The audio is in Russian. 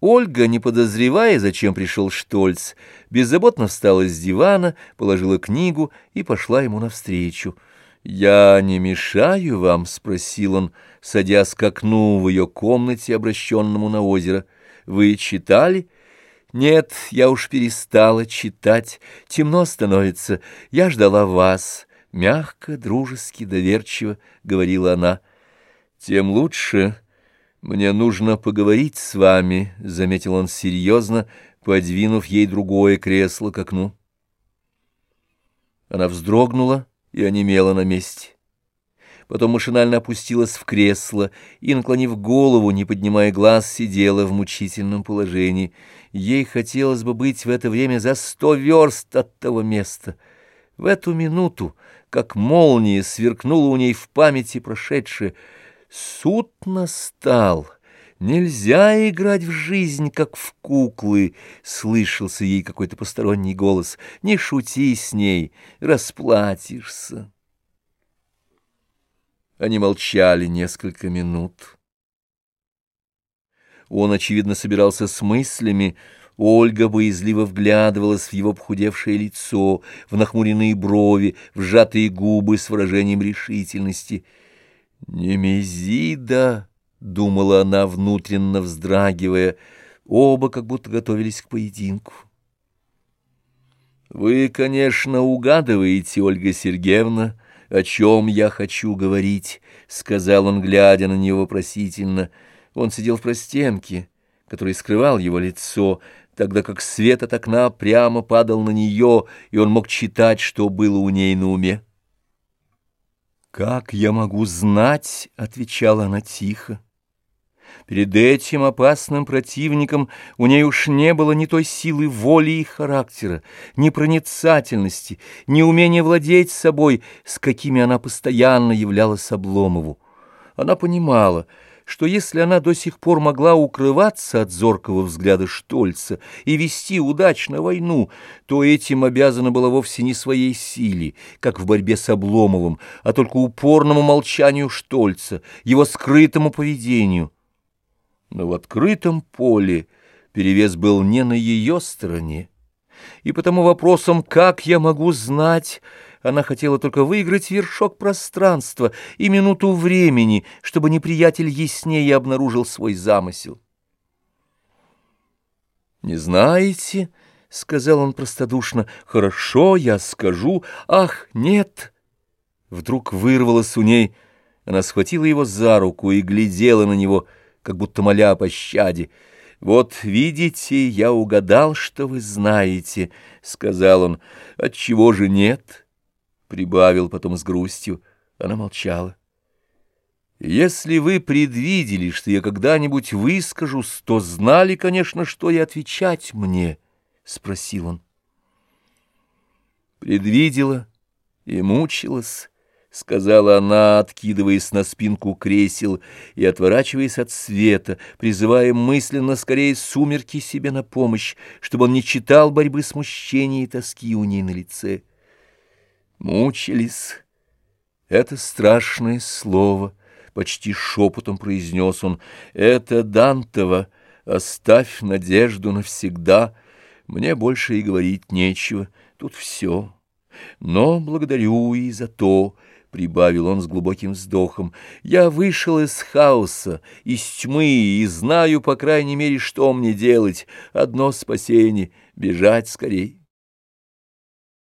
Ольга, не подозревая, зачем пришел Штольц, беззаботно встала с дивана, положила книгу и пошла ему навстречу. «Я не мешаю вам?» — спросил он, садясь к окну в ее комнате, обращенному на озеро. «Вы читали?» «Нет, я уж перестала читать. Темно становится. Я ждала вас». Мягко, дружески, доверчиво говорила она. «Тем лучше». «Мне нужно поговорить с вами», — заметил он серьезно, подвинув ей другое кресло к окну. Она вздрогнула и онемела на месте. Потом машинально опустилась в кресло и, наклонив голову, не поднимая глаз, сидела в мучительном положении. Ей хотелось бы быть в это время за сто верст от того места. В эту минуту, как молния, сверкнула у ней в памяти прошедшее — Суд настал. Нельзя играть в жизнь, как в куклы, — слышался ей какой-то посторонний голос. Не шути с ней, расплатишься. Они молчали несколько минут. Он, очевидно, собирался с мыслями, Ольга боязливо вглядывалась в его похудевшее лицо, в нахмуренные брови, в сжатые губы с выражением решительности — «Немезида!» — думала она, внутренно вздрагивая. Оба как будто готовились к поединку. «Вы, конечно, угадываете, Ольга Сергеевна, о чем я хочу говорить», — сказал он, глядя на нее вопросительно. Он сидел в простенке, который скрывал его лицо, тогда как свет от окна прямо падал на нее, и он мог читать, что было у ней на уме. «Как я могу знать?» — отвечала она тихо. Перед этим опасным противником у ней уж не было ни той силы воли и характера, ни проницательности, ни умения владеть собой, с какими она постоянно являлась Обломову. Она понимала — что если она до сих пор могла укрываться от зоркого взгляда Штольца и вести удачно войну, то этим обязана была вовсе не своей силе, как в борьбе с Обломовым, а только упорному молчанию Штольца, его скрытому поведению. Но в открытом поле перевес был не на ее стороне, и потому вопросом «как я могу знать?» Она хотела только выиграть вершок пространства и минуту времени, чтобы неприятель яснее обнаружил свой замысел. «Не знаете?» — сказал он простодушно. «Хорошо, я скажу. Ах, нет!» Вдруг вырвалось у ней. Она схватила его за руку и глядела на него, как будто моля о пощаде. «Вот видите, я угадал, что вы знаете», — сказал он. «Отчего же нет?» Прибавил потом с грустью. Она молчала. «Если вы предвидели, что я когда-нибудь выскажусь, то знали, конечно, что и отвечать мне», — спросил он. «Предвидела и мучилась», — сказала она, откидываясь на спинку кресел и отворачиваясь от света, призывая мысленно скорее сумерки себе на помощь, чтобы он не читал борьбы смущения и тоски у ней на лице мучились. Это страшное слово, почти шепотом произнес он. Это Дантова, оставь надежду навсегда. Мне больше и говорить нечего, тут все. Но благодарю и за то, — прибавил он с глубоким вздохом, — я вышел из хаоса, из тьмы, и знаю, по крайней мере, что мне делать. Одно спасение — бежать скорей.